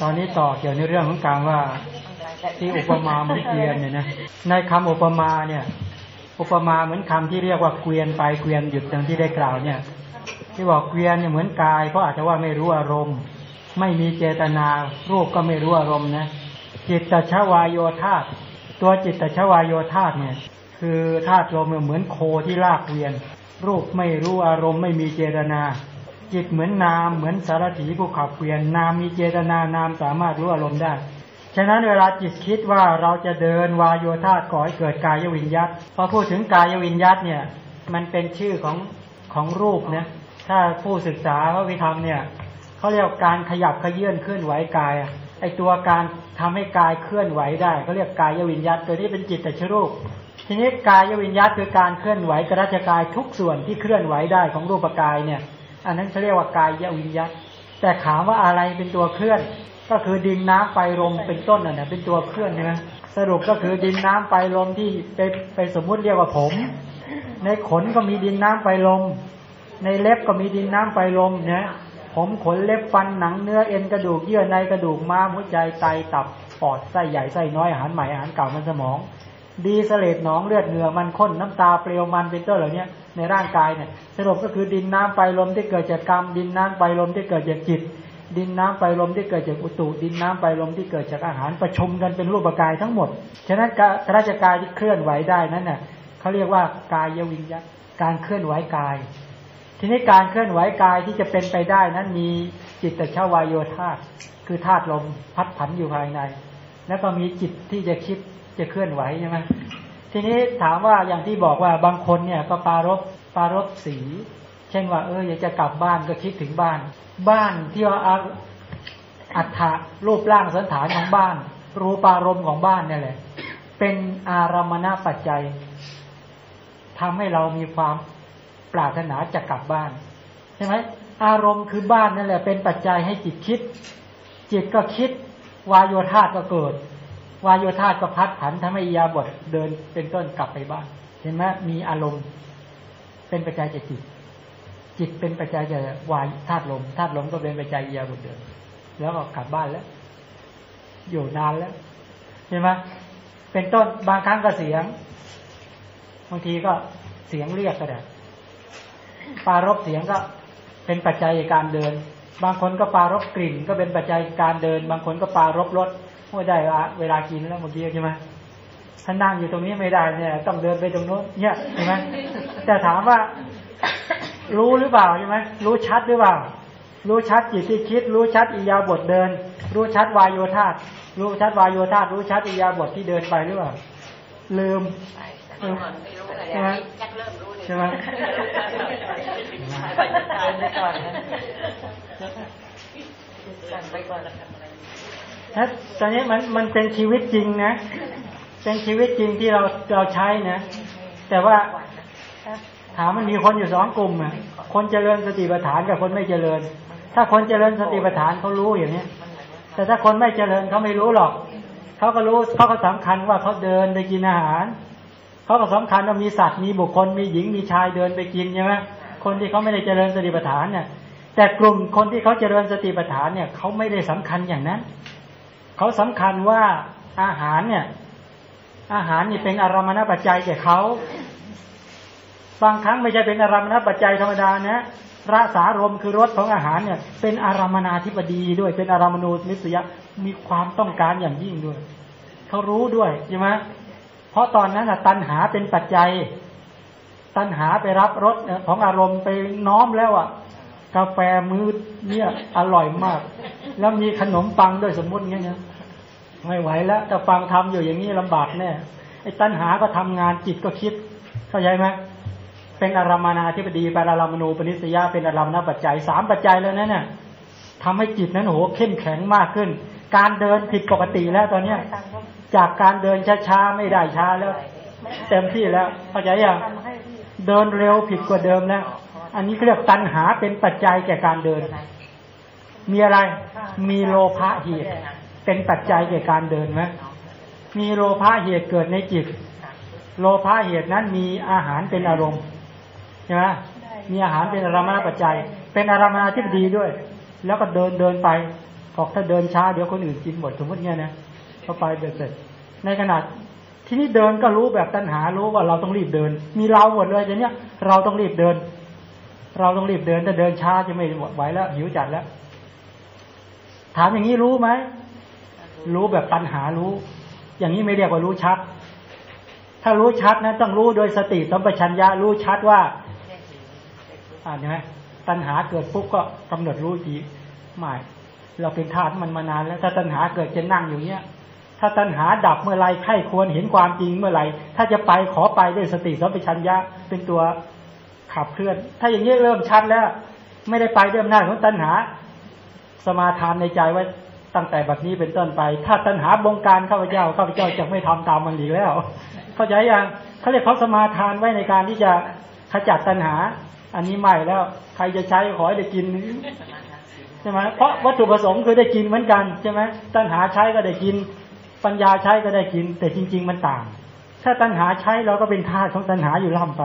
ตอนนี้ต่อเกี่ยวในเรื่องของการว่าที่อุปมาเหมือนเกวียนเนี่ยนะในคำอุปมาเนี่ย อุปมาเหมือนคำที่เรียกว่าเกวียนไปเกวียนหยุดดังที่ได้กล่าวเนี่ย ที่บอกเกวียนเนี่ยเหมือนกายเพราะอาจจะว่าไม่รู้อารมณ์ ไม่มีเจตนารูปก็ไม่รู้อารมณ์นะจิตตชวายโยธาตัวจิตตชวายโยธาเนี่ย คือธาตุลมเหมือนโคที่ลากเกวียน รูปไม่รู้อารมณ์ ไม่มีเจตนา จิตเหมือนนามเหมือนสารถีผู้ขับเกวียนนามมีเจตนานามสามารถรู้อารมณ์ได้ ฉะนั้นเวลาจิตคิดว่าเราจะเดินวายโยธาก่อให้เกิดกายวิญญาตพอพูดถึงกายวิญญาตเนี่ย มันเป็นชื่อของของรูปนะถ้าผู้ศึกษาพระวิธรรมเนี่ยเขาเรียกการขยับขยื่นเคลื่อนไหวกายไอตัวการทำให้กายเคลื่อนไหวได้เขาเรียกกายวิญญาตตัวนี้เป็นจิตแต่ชรูปทีนี้กายวิญญาตคือการเคลื่อนไหวกระจกายทุกส่วนที่เคลื่อนไหวได้ของรูปกายเนี่ย อันนั้นเขาเรียกว่ากายวิญญาตแต่ถามว่าอะไรเป็นตัวเคลื่อน ก็คือดินน้ำไฟลมเป็นต้นน่ะนะเป็นตัวเคลื่อนใช่ไหมสรุปก็คือดินน้ำไฟลมที่ไปไปสมมุติเรียกว่าผม ในขนก็มีดินน้ำไฟลม ในเล็บก็มีดินน้ำไฟลมเนี่ยผมขนเล็บฟันหนังเนื้อเอ็นกระดูกเยื่อในกระดูกม้ามหัวใจไตตับปอดไส้ใหญ่ไส้น้อยอาหารใหม่อาหารเก่ามันสมอง ดีเสลดหนองเลือดเหงื่อมันข้นน้ำตาเปลวมันเป็นต้นเหล่านี้ในร่างกายเนี่ยสรุปก็คือดินน้ำไฟลมที่เกิดจากกรรม ดินน้ำไฟลมที่เกิดจากจิต ดินน้ำไฟลมที่เกิดจากอุตุ ดินน้ำไฟลมที่เกิดจากอาหารประชุมกันเป็นรูปกายทั้งหมดฉะนั้นกระจกายที่เคลื่อนไหวได้นั้นน่ะเขาเรียกว่ากายวิญญาตการเคลื่อนไหวกาย ทีนี้การเคลื่อนไหวกายที่จะเป็นไปได้นั้นมีจิตตชาวายโยธาคือธาตุลมพัดผันอยู่ภายใน แล้วก็มีจิตที่จะคิดจะเคลื่อนไหวใช่ไหมทีนี้ถามว่าอย่างที่บอกว่าบางคนเนี่ยก็ปารบปารบสี เช่นว่า เอออยากจะกลับบ้านก็คิดถึงบ้าน บ้านที่ว่าอัฐะรูปร่างสันฐานของบ้าน รูปารมณ์ของบ้านเนี่ยแหละ เป็นอารมณปัจจัยทำให้เรามีความปรารถนาจะกลับบ้านใช่ไหมอารมณ์คือบ้านนั่นแหละ เป็นปัจจัยให้จิตคิด จิตก็คิด วายโยธาก็เกิด วายโยธาก็พัดผันทำให้ยาบทเดินเป็นต้นกลับไปบ้าน เห็นไหมมีอารมณ์ เป็นปัจจัยแก่จิต จิตเป็นปัจจัยแก่วายธาตุลมธาตุลมก็เป็นปัจจัยยาบทเดิน แล้วก็กลับบ้านแล้ว อยู่นานแล้ว เห็นไหมเป็นต้นบางครั้งก็เสียง บางทีก็เสียงเรียกก็ได้ปารบเสียงก็เป็นปัจจัยการเดิน บางคนก็ปารบกลิ่นก็เป็นปัจจัยการเดิน บางคนก็ปารบรสไม่ได้เวลากินแล้วเมื่อกี้ใช่ไหมถ้านั่งอยู่ตรงนี้ไม่ได้เนี่ย ต้องเดินไปตรงโน้นเนี่ยใช่ไหมแต่ถามว่า รู้หรือเปล่าใช่ไหมรู้ชัดหรือเปล่า รู้ชัดจิตที่คิด รู้ชัดอิยาบทเดิน รู้ชัดวายโยธารู้ชัดวายโยธารู้ชัดอิยาบทที่เดินไปหรือเปล่าลืม ใช่ไหมใช่ไหมไปก่อนไปก่อนนะตอนนี้มันมันเป็นชีวิตจริงนะ เป็นชีวิตจริงที่เราเราใช้นะ แต่ว่าถามมันมีคนอยู่สองกลุ่มอะ คนเจริญสติปัฏฐานกับคนไม่เจริญ ถ้าคนเจริญสติปัฏฐานเขารู้อย่างนี้แต่ถ้าคนไม่เจริญเขาไม่รู้หรอก เขาก็รู้เขาก็สำคัญว่าเขาเดินไปกินอาหาร เขาก็สำคัญว่ามีสัตว์มีบุคคลมีหญิงมีชายเดินไปกินใช่ไหมคนที่เขาไม่ได้เจริญสติปัฏฐานเนี่ยแต่กลุ่มคนที่เขาเจริญสติปัฏฐานเนี่ยเขาไม่ได้สำคัญอย่างนั้น เขาสำคัญว่าอาหารเนี่ย อาหารนี่เป็นอารมณปัจจัยแก่เขาบางครั้งไม่ใช่เป็นอารมณปัจจัยธรรมดานะรสารมคือรสของอาหารเนี่ย เป็นอารมนาธิปดีด้วยเป็นอารมณูนิสยะมีความต้องการอย่างยิ่งด้วย เขารู้ด้วยใช่ไหม เพราะตอนนั้นตัณหาเป็นปัจจัย ตัณหาไปรับรสของอารมณ์ไปน้อมแล้วอะ กาแฟมือเนี่ยอร่อยมาก แล้วมีขนมปังด้วยสมมุติเงี้ยไม่ไหวแล้วแต่ฟังทำอยู่อย่างนี้ลำบากแน่ไอ้ตัณหาก็ทำงานจิตก็คิด เข้าใจไหมเป็นอารามนาธิปดีเป็นอารามณูปนิสยาเป็นอารามณปัจจัยสามปัจจัยแล้วนั่นน่ะ ทำให้จิตนั้นโหเข้มแข็งมากขึ้น การเดินผิดปกติแล้วตอนเนี้ย จากการเดินช้าๆไม่ได้ช้าแล้ว เต็มที่แล้วเข้าใจยังเดินเร็วผิดกว่าเดิมแล้ว อันนี้เรียกตัณหาเป็นปัจจัยแก่การเดิน มีอะไร มีโลภะเหตุ เป็นปัจจัยแก่การเดินไหมมีโลภะเหตุเกิดในจิต โลภะเหตุนั้นมีอาหารเป็นอารมณ์ใช่ไหมมีอาหารเป็นอารมณปัจจัย เป็นอารมณที่ดีด้วย แล้วก็เดินเดินไปบอกถ้าเดินช้าเดี๋ยวคนอื่นกินหมดสมมติเนี้ยนะเขาไปเบ็ดเสร็จ ในขนาดที่นี่เดินก็รู้แบบตัณหารู้ว่าเราต้องรีบเดิน มีเราหมดเลยเดี๋ยวนี้ยเราต้องรีบเดิน เราต้องรีบเดินถ้าเดินช้าจะไม่ไหวแล้วหิวจัดแล้ว ถามอย่างนี้รู้ไหมรู้แบบตัณหารู้ อย่างนี้ไม่เรียกว่ารู้ชัด ถ้ารู้ชัดนะต้องรู้โดยสติสัมปชัญญะรู้ชัดว่าอ่านใช่ไหม ตัณหาเกิดปุ๊บก็กำหนดรู้ทีไม่เราเป็นทาสมันมานานแล้วถ้าตัณหาเกิดจะนั่งอยู่เนี้ย ถ้าตัณหาดับเมื่อไรใครควรเห็นความจริงเมื่อไรถ้าจะไปขอไปด้วยสติสัมปชัญญะเป็นตัวขับเคลื่อน ถ้าอย่างนี้เริ่มชัดแล้ว ไม่ได้ไปด้วยอำนาจของตัณหา สมาทานในใจไว้ตั้งแต่บัดนี้เป็นต้นไป ถ้าตัณหาบงการข้าพเจ้าข้าพเจ้าจะไม่ทำตามมันอีกแล้ว เข้าใจยังเขาเรียกเขาสมาทานไว้ในการที่จะขจัดตัณหา อันนี้ใหม่แล้ว ใครจะใช้ขอให้ได้กินใช่ไหมเพราะวัตถุประสงค์คือได้กินเหมือนกันใช่ไหมตัณหาใช้ก็ได้กิน ปัญญาใช้ก็ได้กิน แต่จริง ๆ มันต่าง ถ้าตัณหาใช้เราก็เป็นทาสของตัณหาอยู่ล่ำไป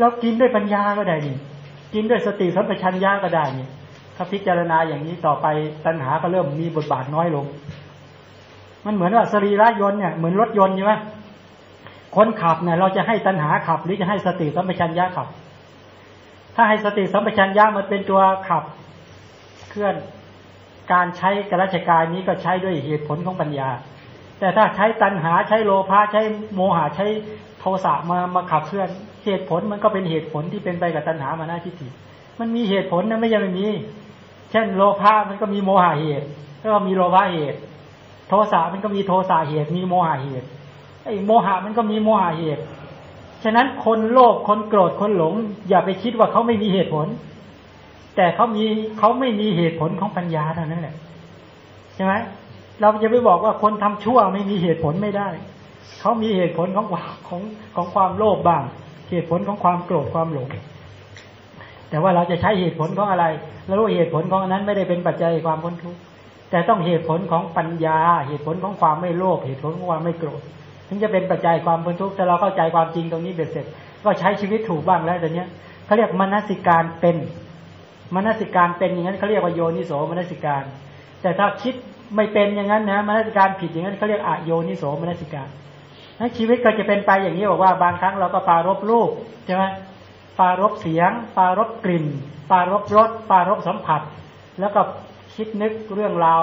เรากินด้วยปัญญาก็ได้นี่กินด้วยสติสัมปชัญญะก็ได้นี่ถ้าพิจารณาอย่างนี้ต่อไปตัณหาก็เริ่มมีบทบาทน้อยลง มันเหมือนว่าสรีระยนต์เนี่ยเหมือนรถยนต์ใช่ไหมคนขับเนี่ยเราจะให้ตัณหาขับหรือจะให้สติสัมปชัญญะขับ ถ้าให้สติสัมปชัญญะมันเป็นตัวขับเคลื่อนการใช้กราชกายนี้ก็ใช้ด้วยเหตุผลของปัญญา แต่ถ้าใช้ตัณหาใช้โลภะใช้โมหะใช้โทสะมามาขับเคลื่อนเหตุผลมันก็เป็นเหตุผลที่เป็นไปกับตัณหามานาทิฏฐิมันมีเหตุผลนะไม่ใช่ไม่มี เช่นโลภะมันก็มีโมหะเหตุ ก็มีโลภะเหตุ โทสะมันก็มีโทสะเหตุ มีโมหะเหตุไอ้โมหะมันก็มีโมหะเหตุ ฉะนั้นคนโลภคนโกรธคนหลง อย่าไปคิดว่าเขาไม่มีเหตุผล แต่เขามีเขาไม่มีเหตุผลของปัญญาเท่านั้นแหละใช่ไหมเราจะไปบอกว่าคนทำชั่วไม่มีเหตุผลไม่ได้เขามีเหตุผลของของของความโลภบ้าง เหตุผลของความโกรธความหลง แต่ว่าเราจะใช้เหตุผลของอะไร แล้วรู้เหตุผลของนั้นไม่ได้เป็นปัจจัยความพ้นทุกข์แต่ต้องเหตุผลของปัญญา เหตุผลของความไม่โลภเหตุผลของความไม่โกรธ ถึงจะเป็นปัจจัยความพ้นทุกข์แต่เราเข้าใจความจริงตรงนี้เบ็ดเสร็จ ก็ใช้ชีวิตถูกบ้างแล้วแต่เนี้ยเขาเรียกมนสิการเป็นมนสิการเป็นอย่างนั้นเขาเรียกว่าโยนิโสมนสิการ แต่ถ้าคิดไม่เป็นอย่างนั้นนะมนสิการผิดอย่างนั้นเขาเรียกอโยนิโสมนสิการนั้นชีวิตก็จะเป็นไปอย่างนี้บอกว่าบางครั้งเราก็ปารบรูปใช่ไหมปารบเสียง ปารบกลิ่น ปารบรสปารบสัมผัส แล้วก็คิดนึกเรื่องราว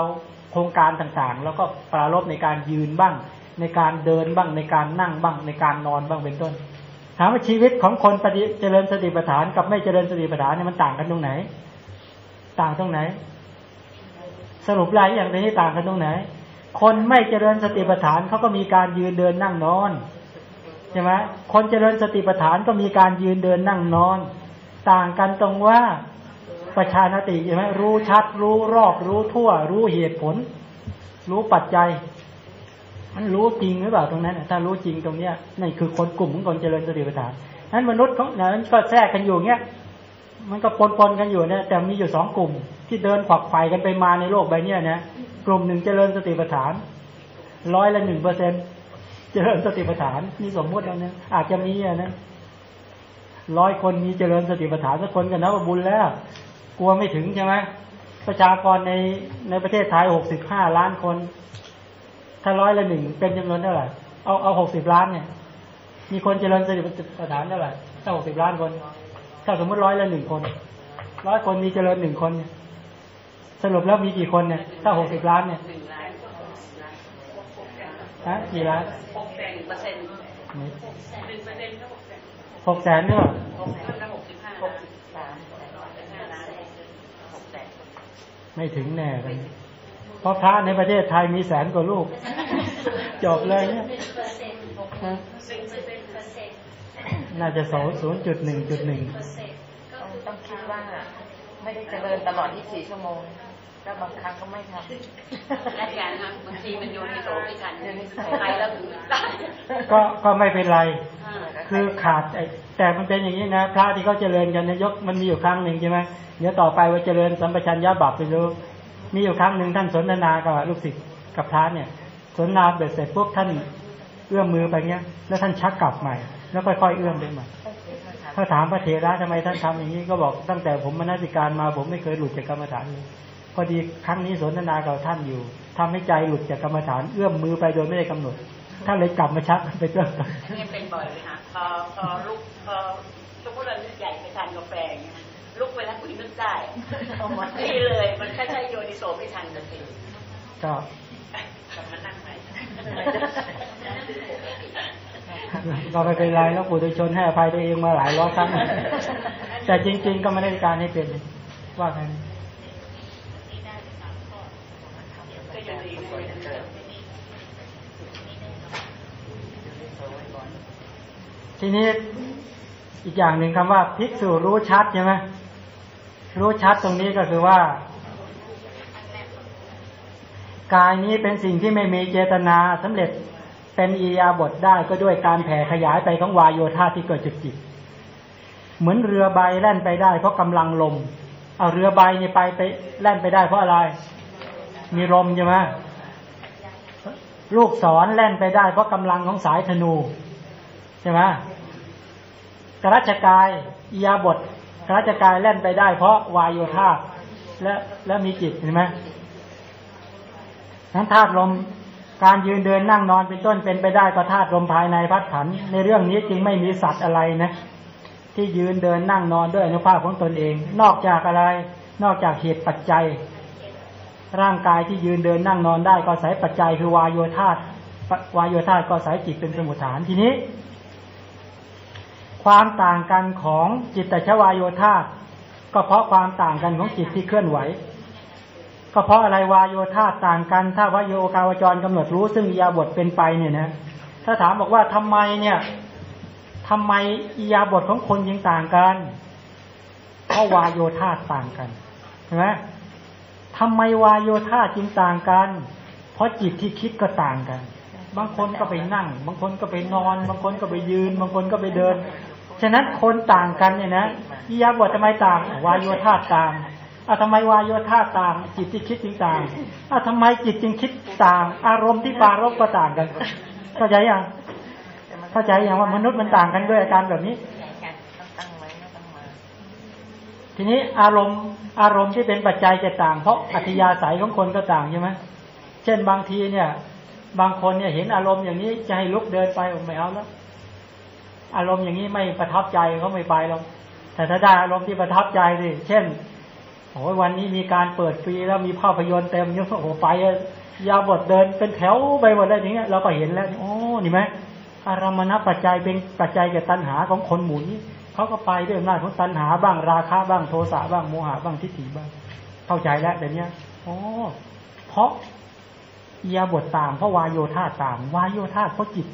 โครงการต่างๆ แล้วก็ปารบในการยืนบ้าง ในการเดินบ้างในการนั่งบ้างในการนอนบ้างเป็นต้น ถามว่าชีวิตของคนปฏิเจริญสติปัฏฐานกับไม่เจริญสติปัฏฐานเนี่ยมันต่างกันตรงไหน ต่างตรงไหน สรุปรายอย่างนี้ต่างกันตรงไหน คนไม่เจริญสติปัฏฐานเขาก็มีการยืนเดินนั่งนอนใช่ไหมคนเจริญสติปัฏฐานก็มีการยืนเดินนั่งนอน ต่างกันตรงว่าประชานติใช่ไหมรู้ชัด รู้รอบรู้ทั่ว รู้เหตุผล รู้ปัจจัย มันรู้จริงหรือเปล่าตรงนั้นถ้ารู้จริงตรงเนี้ยนั่คือคนกลุ่มของคนเจริญสติปัฏฐานนั้นมนุษย์เขานั้นก็แทรกกันอยู่เงี้ยมันก็ปนปนกันอยู่เนี่ยแต่มีอยู่สองกลุ่ม ที่เดินขวักไฟกันไปมาในโลกใบเนี้ยนะกลุ่มหนึ่งเจริญสติปัฏฐานร้อยละหนึ่งเปอร์เซ็นเจริญสติปัฏฐานนี่สมมติแล้วนะอาจจะมีอะนะร้อยคนมีเจริญสติปัฏฐานสักคนกันนะว่าบุญแล้ว กลัวไม่ถึงใช่ไหมประชากรในในประเทศไทยหกสิบห้าล้านคน ถ้าร้อยละหนึ่งเป็นจำนวนเท่าไหร่เอาเอาหกสิบล้านเนี่ย มีคนเจริญสติปัฏฐานเท่าไหร่ถ้าหกสิบล้านคน ถ้าสมมติร้อยละหนึ่งคนร้อยคนมีเจริญหนึ่งคนเนี่ย สรุปแล้วมีกี่คนเนี่ย ถ้าหกสิบล้านเนี่ยฮะกี่ล้านหกแสนเปอร์เซ็นต์หนึ่งหนึ่งเปอร์เซ็นต์ก็หกแสนหกแสนเนี่ยหกแสนก็หกสิบห้าหล้ากนสิบสามห้าล้านหกแสนไม่ถึงแน่เลย เพราะพระในประเทศไทยมีแสนกว่าลูก จบเลยเนี่ยเป็นเปอร์เซ็นต์หกฮะสิบเป็นเปอร์เซ็นต์น่าจะสองศูนย์จุดหนึ่งจุดหนึ่งเปอร์เซ็นต์ก็ต้องคือต้องคิดว่าไม่ได้เจริญตลอด 24 ชั่วโมงก็บางครั้งก็ไม่ทำและอย่างนะบางทีมันโยนในโถด้วยกันใครแล้วถึงตายก็ก็ไม่เป็นไรอ่าคือขาดไอ้แต่มันเป็นอย่างนี้นะ พระที่เขาเจริญกันนะยกมันมีอยู่ครั้งหนึ่งใช่ไหมเดี๋ยวต่อไปว่าเจริญสัมปชัญญะบัพไปรู้ มีอยู่ครั้งหนึ่งท่านสนทนากับลูกศิษย์กับพระเนี่ย สนทนาเบ็ดเสร็จพวกท่านเอื้อมมือไปเงี้ย แล้วท่านชักกลับใหม่ แล้วค่อยๆเอื้อมไปใหม่ถ้าถามพระเถระทำไมท่านทำอย่างนี้ก็บอกตั้งแต่ผมมานาสิการมาผมไม่เคยหลุดจากกรรมฐานเลยพอดีครั้งนี้สนทนากับท่านอยู่ทำให้ใจหลุดจากกรรมฐานเอื้อมมือไปโดยไม่ได้กำหนดท่านเลยกลับมาชักไปเริ่มต้นนี่เป็นบ่อยเลยค่ะพอพอลุกพอสมมติเรานึกใหญ่ไปทานกาแฟอย่างเงี้ย ลุกไปแล้วคุณนึกได้นี่เลย มันแค่ใช้โยนิโสไม่ทันสติก็กลับมานั่งใหม่ก็ไม่เป็นไรแล้วปุถุชนให้อภัยตัวเองมาหลายร้อยครั้ง แต่จริง ๆ ก็ไม่ได้การให้เป็นว่าไงก็ยังดีเลยทีนี้อีกอย่างหนึ่งคำว่า ภิกษุรู้ชัดใช่ไหม รู้ชัดตรงนี้ก็คือว่ากายนี้เป็นสิ่งที่ไม่มีเจตนาสำเร็จเป็นอียาบทได้ก็ด้วยการแผ่ขยายไปของวายโยธาที่เกิดจากจิต เหมือนเรือใบแล่นไปได้ เพราะกำลังลม เอาเรือใบนี่ไปไปแล่นไปได้เพราะอะไร มีลมใช่ไหมลูกศรแล่นไปได้ เพราะกำลังของสายธนูใช่ไหมกรัชกายอียาบท กรัชกายแล่นไปได้ เพราะวายโยธาและและมีจิตเห็นไหมทั้นธาตุลมการยืนเดินนั่งนอนเป็นต้นเป็นไปได้ก็ธาตุลมภายในพัดผัน ในเรื่องนี้จึงไม่มีสัตว์อะไรนะ ที่ยืนเดินนั่งนอนด้วยอนุภาพของตนเอง นอกจากอะไร นอกจากเหตุปัจจัย ร่างกายที่ยืนเดินนั่งนอนได้ก็อาศัยปัจจัยคือวายโยธา วายโยธาก็อาศัยจิตเป็นสมุทฐานทีนี้ ความต่างกันของจิตตชวายโยธาก็เพราะความต่างกันของจิตที่เคลื่อนไหว ก็เพราะอะไรวายโยธาต่างกัน ถ้าวายโยกาวจรกำหนดรู้ ซึ่งอียาบทเป็นไปเนี่ยนะ ถ้าถามบอกว่าทำไมเนี่ยทำไมอียาบทของคนยังต่างกันเพราะวายโยธาต่างกันเห็นไหมทำไมวายโยธาจึงต่างกัน เพราะจิตที่คิดก็ต่างกัน บางคนก็ไปนั่ง บางคนก็ไปนอน บางคนก็ไปยืน บางคนก็ไปเดินะนั้นคนต่างกันเนี่ยนะอียาบททำไมต่าง วายโยธาต่างอะทำไมวายโยธาต่าง จิตที่คิดจึงต่างอะทำไมจิตจึงคิดต่าง อารมณ์ที่ปารบก็ต่างกันเข้าใจยังเข้าใจยังว่ามนุษย์มันต่างกันด้วยอาการแบบนี้ทีนี้อารมณ์อารมณ์ที่เป็นปัจจัยจะต่าง เพราะอัธยาศัยของคนก็ต่างใช่ไหมเช่นบางทีเนี่ย บางคนเนี่ยเห็นอารมณ์อย่างนี้จะให้ลุกเดินไปไม่เอาแล้ว อารมณ์อย่างนี้ไม่ประทับใจเขาไม่ไปหรอกแต่ถ้าได้อารมณ์ที่ประทับใจสิเช่นโอ้ยวันนี้มีการเปิดฟรีแล้วมีภาพยนตร์เต็มยอะโอ้โหไปยาบทเดินเป็นแถวไปหมดเลยอย่างเงี้ยเราก็เห็นแล้วโอ้นี่ไหมอารมณปัจจัยเป็นปัจจัยแก่ตัณหาของคนหมุนเขาก็ไปด้วยอำนาจของตัณหาบ้างราคะบ้างโทสะบ้างโมหะบ้างทิฏฐิบ้าง เข้าใจแล้วแต่เนี้ยโอ้เพราะยาบทต่างเพราะวายโยธาต่างวายโยธาเพราะจิต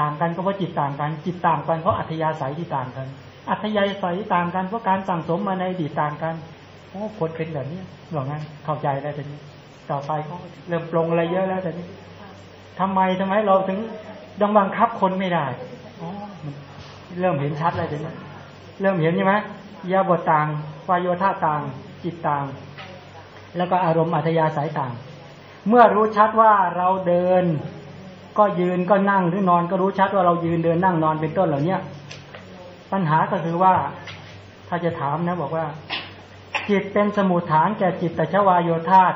ต่างกันก็เพราะจิตต่างกัน จิตต่างกันเพราะอัธยาศัยที่ต่างกัน อัธยาศัยต่างกันเพราะการสั่งสมมาในอดีตต่างกันโอ้คนเป็นแบบนี้หรองั้นเข้าใจแล้วแต่นี้ ต่อไปเขาเริ่มปรงอะไรเยอะแล้วแต่นี้ทำไมทำไมเราถึงดังบังคับคนไม่ได้อ๋อเริ่มเห็นชัดแล้วแต่นี้เริ่มเห็นใช่ไหมยาบทต่างวายโยธาต่าง จิตต่าง แล้วก็อารมณ์อัธยาศัยต่าง เมื่อรู้ชัดว่าเราเดิน ก็ยืนก็นั่งหรือนอนก็รู้ชัดว่าเรายืนเดินนั่งนอนเป็นต้นเหล่าเนี้ยปัญหาก็คือว่าถ้าจะถามนะบอกว่า จิตเป็นสมุทฐานแก่จิตตชวายโยธาต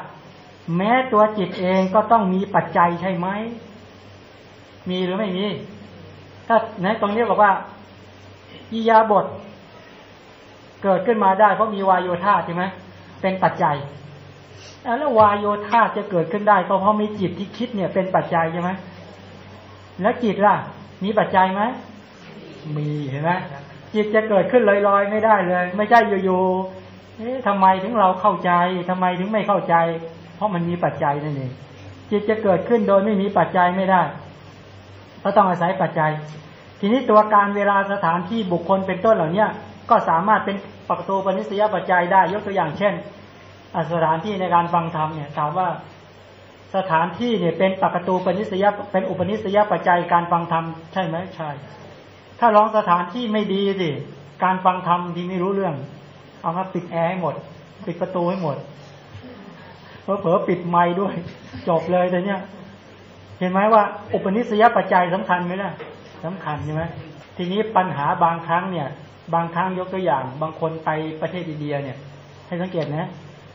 แม้ตัวจิตเองก็ต้องมีปัจจัยใช่ไหม มีหรือไม่มี ถ้าในตรงนี้บอกว่าอียาบท เกิดขึ้นมาได้เพราะมีวายโยธาใช่ไหมเป็นปัจจัยแล้ววายโยธาจะเกิดขึ้นได้ก็เพราะมีจิตที่คิดเนี่ยเป็นปัจจัยใช่ไหม แล้วจิตล่ะ มีปัจจัยไหมมีเห็นไหมจิตจะเกิดขึ้นลอยๆไม่ได้เลย ไม่ใช่อยู่ๆเอ๊ะทำไมถึงเราเข้าใจทำไมถึงไม่เข้าใจ เพราะมันมีปัจจัยนั่นเองจิตจะเกิดขึ้นโดยไม่มีปัจจัยไม่ได้ก็ต้องอาศัยปัจจัย ทีนี้ตัวการเวลาสถานที่บุคคลเป็นต้นเหล่าเนี้ยก็สามารถเป็นปักตูปนิสยปัจจัยได้ ยกตัวอย่างเช่นสถานที่ในการฟังธรรมเนี่ยถามว่า สถานที่เนี่ยเป็นปกตูปนิสยเป็นอุปนิสยปัจจัยการฟังธรรมใช่ไหมใช่ ถ้าลองสถานที่ไม่ดีสิการฟังธรรมที่ไม่รู้เรื่อง เอามาปิดแอร์ให้หมด ปิดประตูให้หมดเผลอๆปิดไม้ด้วย จบเลยแต่เนี้ยเห็นไหมว่า อุปนิสยปัจจัยสำคัญไหมล่ะสำคัญใช่ไหมทีนี้ปัญหาบางครั้งเนี่ย บางครั้งยกตัวอย่าง บางคนไปประเทศอินเดียเนี่ย ให้สังเกตนะ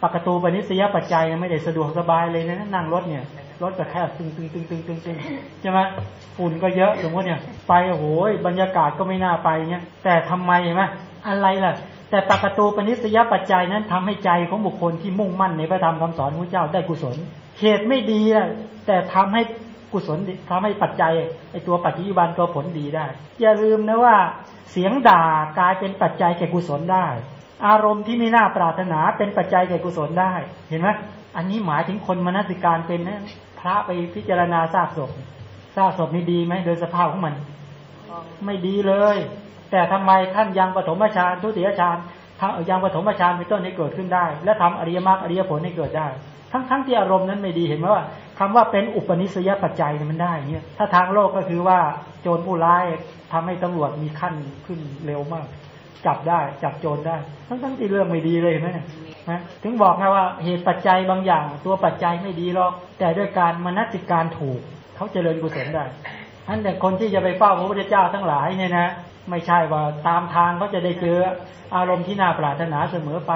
ปกตูปนิสยปัจจัยไม่ได้สะดวกสบายเลยนะนั่งรถเนี่ยรถก็แคบตึงตึงตึงตึงตึงตึงใช่ไหมฝุ่นก็เยอะสมมติเนี่ย ไปโอ้โหบรรยากาศก็ไม่น่าไปเนี่ยแต่ทำไมเห็นไหมอะไรล่ะ แต่ปกตูปนิสยปัจจัยนั้นทำให้ใจของบุคคลที่มุ่งมั่นในพระธรรมคำสอนของพระเจ้าได้กุศลเหตุไม่ดีอะแต่ทำให้กุศลดีทำให้ปัจจัยไอตัวปัจจุบันตัวผลดีได้ อย่าลืมนะว่า เสียงด่ากลายเป็นปัจจัยแก่กุศลได้ อารมณ์ที่ไม่น่าปรารถนาเป็นปัจจัยแก่กุศลได้ เห็นไหมอันนี้หมายถึงคนมนสิการเป็นนะพระไปพิจารณาซากศพซากศพนี่ดีไหมโดยสภาพของมัน ไม่ดีเลย แต่ทำไมท่านยังปฐมฌานทุติยฌานทั้งยังปฐมฌานเป็นต้นให้เกิดขึ้นได้ และทำอริยมรรคอริยผลให้เกิดได้ ทั้งทั้งที่อารมณ์นั้นไม่ดีเห็นไหมว่าคำว่าเป็นอุปนิสัยปัจจัยมันได้เนี่ยถ้าทางโลกก็คือว่าโจรผู้ร้ายทำให้ตำรวจมีขั้นขึ้นเร็วมาก จับได้ จับโจรได้ ทั้งทั้งที่เรื่องไม่ดีเลยเห็นไหมนะถึงบอกไงว่าเหตุปัจจัยบางอย่าง ตัวปัจจัยไม่ดีหรอก แต่ด้วยการมนสิการถูกเขาเจริญกุศลได้ท่านแต่คนที่จะไปเฝ้าพระพุทธเจ้าทั้งหลายเนี่ยนะไม่ใช่ว่าตามทางเขาจะได้เจออารมณ์ที่น่าปรารถนาเสมอไป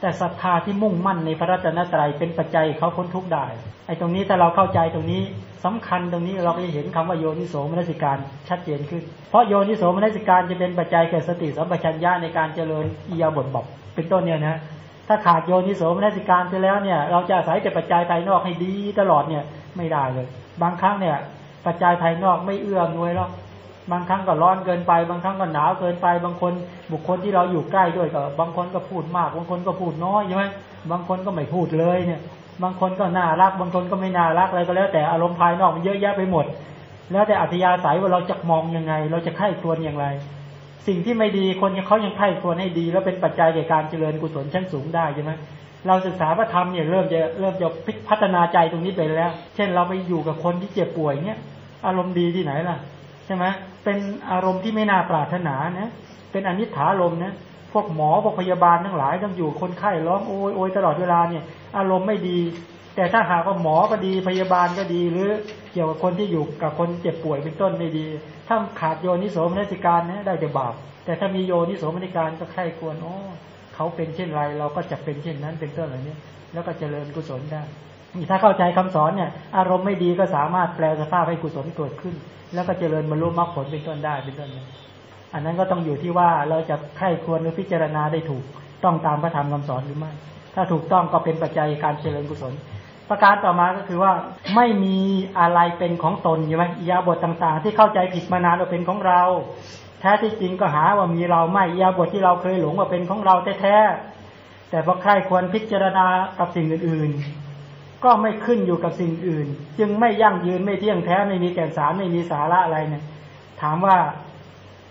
แต่ศรัทธาที่มุ่งมั่นในพระรัตนตรัยเป็นปัจจัยเขาพ้นทุกข์ได้ไอ้ตรงนี้ถ้าเราเข้าใจตรงนี้ สำคัญตรงนี้เราก็จะเห็นคำว่าโยนิโสมนสิการชัดเจนขึ้น เพราะโยนิโสมนสิการจะเป็นปัจจัยแก่สติสัมปชัญญะในการเจริญอียาบทบอกเป็นต้นเนี่ยนะถ้าขาดโยนิโสมนสิการไปแล้วเนี่ย เราจะอาศัยแต่ปัจจัยภายนอกให้ดีตลอดเนี่ยไม่ได้เลย บางครั้งเนี่ย ปัจจัยภายนอกไม่เอื้อมนวยหรอกบางครั้งก็ร้อนเกินไป บางครั้งก็หนาวเกินไป บางคนบุคคลที่เราอยู่ใกล้ด้วยก็ บางคนก็พูดมาก บางคนก็พูดน้อยใช่ไหมบางคนก็ไม่พูดเลยเนี่ย บางคนก็น่ารัก บางคนก็ไม่น่ารักอะไรก็แล้ว แต่อารมณ์ภายนอกมันเยอะแยะไปหมด แล้วแต่อัธยาศัยว่าเราจะมองยังไง เราจะไข้ควรอย่างไร สิ่งที่ไม่ดีคนเขายังไข้ควรให้ดี แล้วเป็นปัจจัยแก่การเจริญกุศลชั้นสูงได้ใช่ไหมเราศึกษาพระธรรมเนี่ยเริ่มจะเริ่มจะพัฒนาใจตรงนี้ไปแล้ว เช่นเราไปอยู่กับคนที่เจ็บป่วยเนี่ยอารมณ์ดีที่ไหนล่ะ ใช่ไหมเป็นอารมณ์ที่ไม่น่าปรารถนานะเป็นอนิจฐารมนะ พวกหมอพวกพยาบาลทั้งหลายต้องอยู่คนไข้ร้องโอยโอยตลอดเวลาเนี่ยอารมณ์ไม่ดี แต่ถ้าหากว่าหมอก็ดีพยาบาลก็ดีหรือเกี่ยวกับคนที่อยู่กับคนเจ็บป่วยเป็นต้นไม่ดี ถ้าขาดโยนิโสมนสิการนะได้แต่บาปแต่ถ้ามีโยนิโสมนสิการก็ใคร่ควรโอ้เขาเป็นเช่นไร เราก็จะเป็นเช่นนั้นเป็นต้นอะไรนี้แล้วก็เจริญกุศลได้นี่ถ้าเข้าใจคำสอนเนี่ย อารมณ์ไม่ดีก็สามารถแปลสภาพให้กุศลเกิดขึ้น แล้วก็เจริญบรรลุมรรคผลเป็นต้นได้เป็นต้นนะ อันนั้นก็ต้องอยู่ที่ว่าเราจะใคร่ควรหรือพิจารณาได้ถูกต้องตามพระธรรมคำสอนหรือไม่ ถ้าถูกต้องก็เป็นปัจจัยการเจริญกุศล ประการต่อมาก็คือว่าไม่มีอะไรเป็นของตนใช่ไหมยาบทต่างๆ ที่เข้าใจผิดมานานว่าเป็นของเรา แท้ที่จริงก็หาว่ามีเราไม่ยาบทที่เราเคยหลงว่าเป็นของเราแท้ๆแต่พอใคร่ควรพิจารณากับสิ่งอื่นๆ ก็ไม่ขึ้นอยู่กับสิ่งอื่น จึงไม่ยั่งยืนไม่เที่ยงแท้ไม่มีแก่นสารไม่มีสาระอะไรเนี่ยถามว่า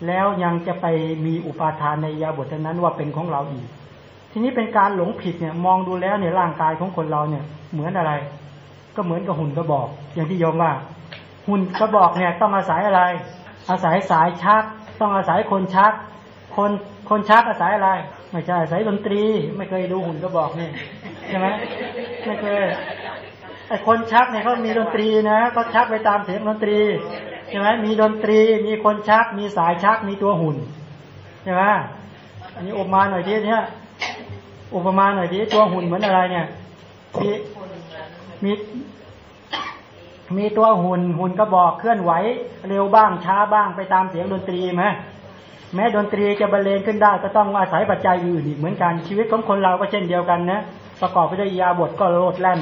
แล้วยังจะไปมีอุปาทานในยาบทนั้นว่าเป็นของเราอีก ทีนี้เป็นการหลงผิดเนี่ยมองดูแล้วเนี่ยร่างกายของคนเราเนี่ยเหมือนอะไร ก็เหมือนกับหุ่นกระบอก อย่างที่โยมว่า หุ่นกระบอกเนี่ยต้องอาศัยอะไร อาศัยสายชัก ต้องอาศัยคนชัก คนคนชักอาศัยอะไร ไม่ใช่อาศัยดนตรี ไม่เคยดูหุ่นกระบอกเนี่ยใช่ไหมไม่เคยไอคนชักเนี่ยเขามีดนตรีนะเขาชักไปตามเสียงดนตรี ใช่ไหมมีดนตรี มีคนชัก มีสายชัก มีตัวหุ่นใช่ไหมอันนี้อบมาหน่อยทีเนี้ยอุปมาหน่อยทีตัวหุ่นเหมือนอะไรเนี่ยมีมีมีตัวหุ่นหุ่นก็บอกเคลื่อนไหว เร็วบ้างช้าบ้างไปตามเสียงดนตรีไหมแม้ดนตรีจะบรรเลงขึ้นได้ก็ต้องอาศัยปัจจัยอื่นอีกเหมือนกันชีวิตของคนเราก็เช่นเดียวกันนะประกอบไปด้วยยาบทก็โลดแล่น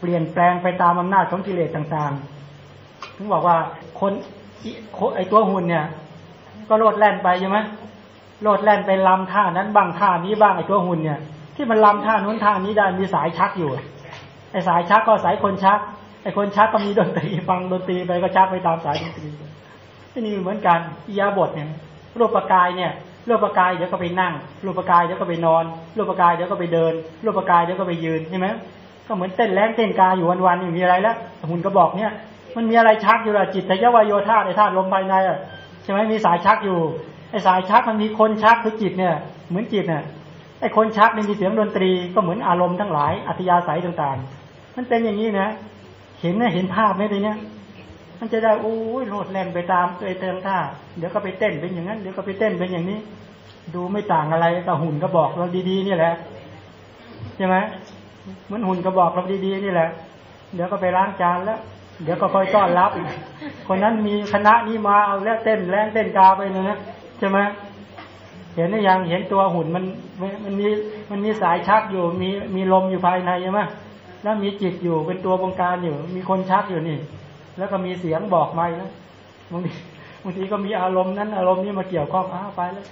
เปลี่ยนแปลงไปตามอำนาจของกิเลสต่างๆ ถึงบอกว่าคนไอตัวหุ่นเนี่ย ก็โลดแล่นไปใช่ไหมโลดแล่นไปลำท่านั้นบ้างท่านี้บ้างไอตัวหุ่นเนี่ย ที่มันลำท่านู้นท่านี้ได้มีสายชักอยู่ ไอสายชักก็สายคนชัก ไอคนชักก็มีดนตรีฟังดนตรีไปก็ชักไปตามสายดนตรีนี่เหมือนกันยาบทเนี่ยรูปกายเนี่ยรูปกายเดี๋ยวก็ไปนั่งรูปกายเดี๋ยวก็ไปนอนรูปกายเดี๋ยวก็ไปเดินรูปกายเดี๋ยวก็ไปยืนใช่ไหมก็เหมือนเต้นแรงเต้นกายอยู่วันๆนี่มีอะไรแล้วหุ่นก็บอกเนี่ย มันมีอะไรชักอยู่ละจิตทยวายโยธาในธาตุลมภายในอะใช่ไหมมีสายชักอยู่ไอ้สายชักมันมีคนชักคือจิตเนี่ย เหมือนจิตเนี่ยไอ้คนชักนี่มีเสียงดนตรีก็เหมือนอารมณ์ทั้งหลายอัธยาศัยต่างๆ มันเป็นอย่างนี้นะ เห็นนะเห็นภาพไหมตัวเนี้ยมันจะได้โอ้ยโลดแล่นไปตามไปเติมท่าเดี๋ยวก็ไปเต้นเป็นอย่างนั้นเดี๋ยวก็ไปเต้นเป็นอย่างนี้ ดูไม่ต่างอะไรกับหุ่นก็บอกเราดีๆนี่แหละใช่ไหมเหมือนหุ่นกระบอกเราดีๆนี่แหละ เดี๋ยวก็ไปล้างจานแล้ว เดี๋ยวก็คอยต้อนรับอีกคนนั้นมีคณะนี้มาเอาแล้วเต้นแรงเต้นกาไปเนะใช่ไหมเห็นหรือยังเห็นตัวหุ่นมันมันมีมันมีสายชักอยู่มีมีลมอยู่ภายในใช่ไหมแล้วมีจิตอยู่เป็นตัวบงการอยู่ มีคนชักอยู่นี่ แล้วก็มีเสียงบอกมาแล้วบางทีบางทีก็มีอารมณ์นั้น อารมณ์นี้มาเกี่ยวข้องอ้าไปแล้ว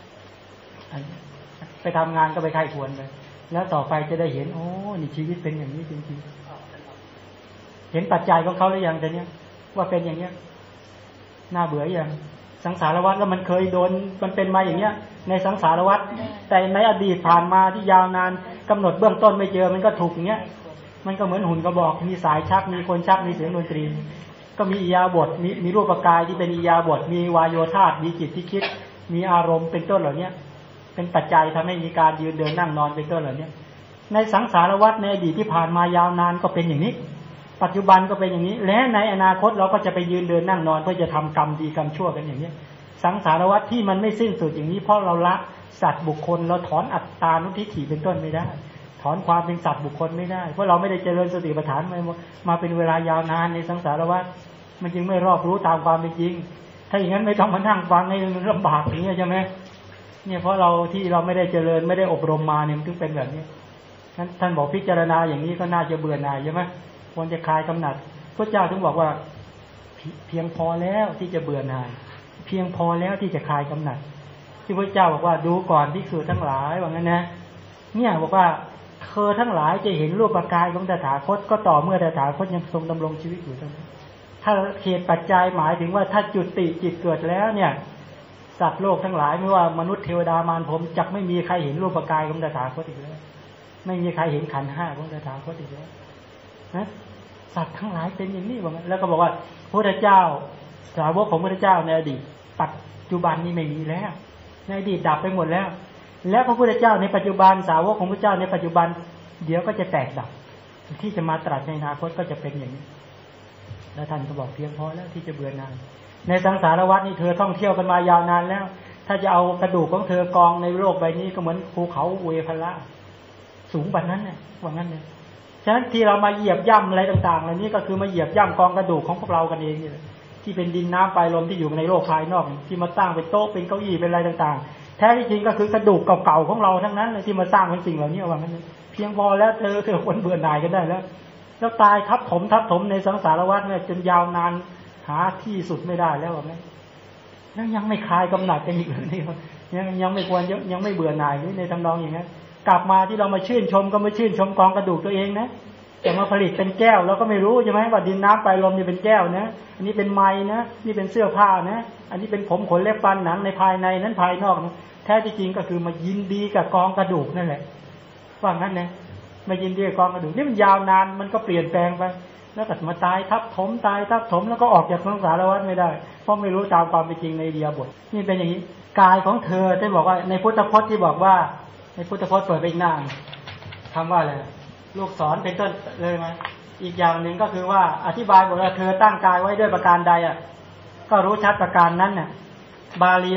ไปทำงานก็ไปใครควรไปแล้วต่อไปจะได้เห็น โอ้นี่ชีวิตเป็นอย่างนี้จริงๆ เห็นปัจจัยของเขาหรือยังแต่เนี้ย ว่าเป็นอย่างเนี้ยน่าเบื่ออย่างสังสารวัฏแล้วมันเคยโดนมันเป็นมาอย่างเนี้ย ในสังสารวัฏแต่ในอดีตผ่านมาที่ยาวนานกำหนดเบื้องต้นไม่เจอมันก็ถูกอย่างเงี้ย มันก็เหมือนหุ่นกระบอก มีสายชักมีคนชักมีเสียงดนตรี ก็มีอียาบทมีมีรูปกายที่เป็นอียาบท มีวายโยธาตมีจิตที่คิด มีอารมณ์เป็นต้นเหล่าเนี้ยเป็นปัจจัยทำให้มีการยืนเดินนั่งนอนเป็นต้นเหล่านี้ในสังสารวัฏในอดีตที่ผ่านมายาวนานก็เป็นอย่างนี้ ปัจจุบันก็เป็นอย่างนี้ และในอนาคตเราก็จะไปยืนเดินนั่งนอน เพื่อจะทำกรรมดีกรรมชั่วกันอย่างนี้สังสารวัฏที่มันไม่สิ้นสุดอย่างนี้ เพราะเราละสัตว์บุคคลเราถอนอัตตานุทิฏฐิเป็นต้นไม่ได้ ถอนความเป็นสัตว์บุคคลไม่ได้ เพราะเราไม่ได้เจริญสติปัฏฐานมามาเป็นเวลายาวนานในสังสารวัฏมันจึงไม่รอบรู้ตามความเป็นจริง ถ้าอย่างนั้นไม่ต้องมานั่งฟังให้มันลำบากอย่างนี้ใช่ไหมเนี่ยเพราะเราที่เราไม่ได้เจริญไม่ได้อบรมมาเนี่ยมันถึงเป็นแบบนี้ท่านบอกพิจารณาอย่างนี้ก็น่าจะเบื่อหน่ายใช่ไหม ควรจะคลายกำหนัด พระเจ้าถึงบอกว่าเพียงพอแล้วที่จะเบื่อหน่าย เพียงพอแล้วที่จะคลายกำหนัด ที่พระเจ้าบอกว่าดูก่อนที่คือทั้งหลายว่างั้นนะเนี่ยบอกว่าเธอทั้งหลายจะเห็นรูปกายของตถาคตก็ต่อเมื่อตถาคตยังทรงดำรงชีวิตอยู่เท่านั้นถ้าเหตุปัจจัยหมายถึงว่าถ้าจุดติจิตเกิดแล้วเนี่ย สัตว์โลกทั้งหลายไม่ว่ามนุษย์เทวดามารผมจักไม่มีใครเห็นรูปกายของตถาคตอีกแล้ว ไม่มีใครเห็นขันห้าของตถาคตอีกแล้ว นะสัตว์ทั้งหลายเป็นอย่างนี้ว่าแล้วก็บอกว่าพระเจ้า สาวกของพระเจ้าในอดีต ปัจจุบันนี้ไม่มีแล้ว ในอดีตดับไปหมดแล้ว แล้วพระพุทธเจ้าในปัจจุบันสาวกของพระเจ้าในปัจจุบัน เดี๋ยวก็จะแตกดับ ที่จะมาตรัสในอนาคตก็จะเป็นอย่างนี้ แล้วท่านก็บอกเพียงพอแล้วที่จะเบื่อนานในสังสารวัฏนี่เธอท่องเที่ยวกันมายาวนานแล้ว ถ้าจะเอากระดูกของเธอกองในโลกใบนี้ก็เหมือนภูเขาเวพละ สูงแบบนั้นเนี่ยว่างั้นเนี่ย ฉะนั้นที่เรามาเหยียบย่ำอะไรต่างๆเหล่านี้ก็คือมาเหยียบย่ำกองกระดูกของพวกเรากันเองนี่แหละที่เป็นดินน้ำไฟลมที่อยู่ในโลกภายนอก ที่มาตั้างเป็นโต๊ะเป็นเก้าอี้เป็นอะไรต่างๆ แท้ที่จริงก็คือกระดูกเก่าๆของเราทั้งนั้นเลยที่มาสร้างเป็นสิ่งเหล่านี้ว่างั้นเพียงพอแล้วเธอเธอควรเบื่อหน่ายกันได้แล้วแล้วตายทับถมทับถมในสังสารวัฏเนี่ยจนยาวนานหาที่สุดไม่ได้แล้วว่างั้นแล้วยังไม่คลายกำหนัดกันอีกเลยนี่ยังยังไม่ควรยังไม่เบื่อหน่ายในทำนองอย่างนี้ กลับมาที่เรามาชื่นชมก็ไมาชื่นชมกองกระดูกตัวเองนะจะมาผลิตเป็นแก้วเราก็ไม่รู้ใช่ไหมว่าดินน้ำไปลมนี่เป็นแก้วนะอันนี้เป็นไม้นะนี่เป็นเสื้อผ้านะ อันนี้เป็นผมขนเล็บฟันหนังในภายในนั้นภายนอกนะแท้ที่จริงก็คือมายินดีกับกองกระดูกนั่นแหละว่างั้นนะมายินดีกับกองกระดูกนี่มันยาวนานมันก็เปลี่ยนแปลงไป แล้วก็มาตายทับถมตายทับถมแล้วก็ออกจากสังสารวัฏไม่ได้ เพราะไม่รู้ตามความเป็นจริงในเดียบทนี่เป็นอย่างนี้กายของเธอได้บอกว่าในพุทธพจน์ที่บอกว่า พุทธพจน์เปิดไปอีกหน้าคำว่าอะไรลูกศรเป็นต้นเลยไหมอีกอย่างหนึ่งก็คือว่าอธิบายบอกว่าเธอตั้งกายไว้ด้วยประการใดอะ ก็รู้ชัดประการนั้นน่ะ บาลี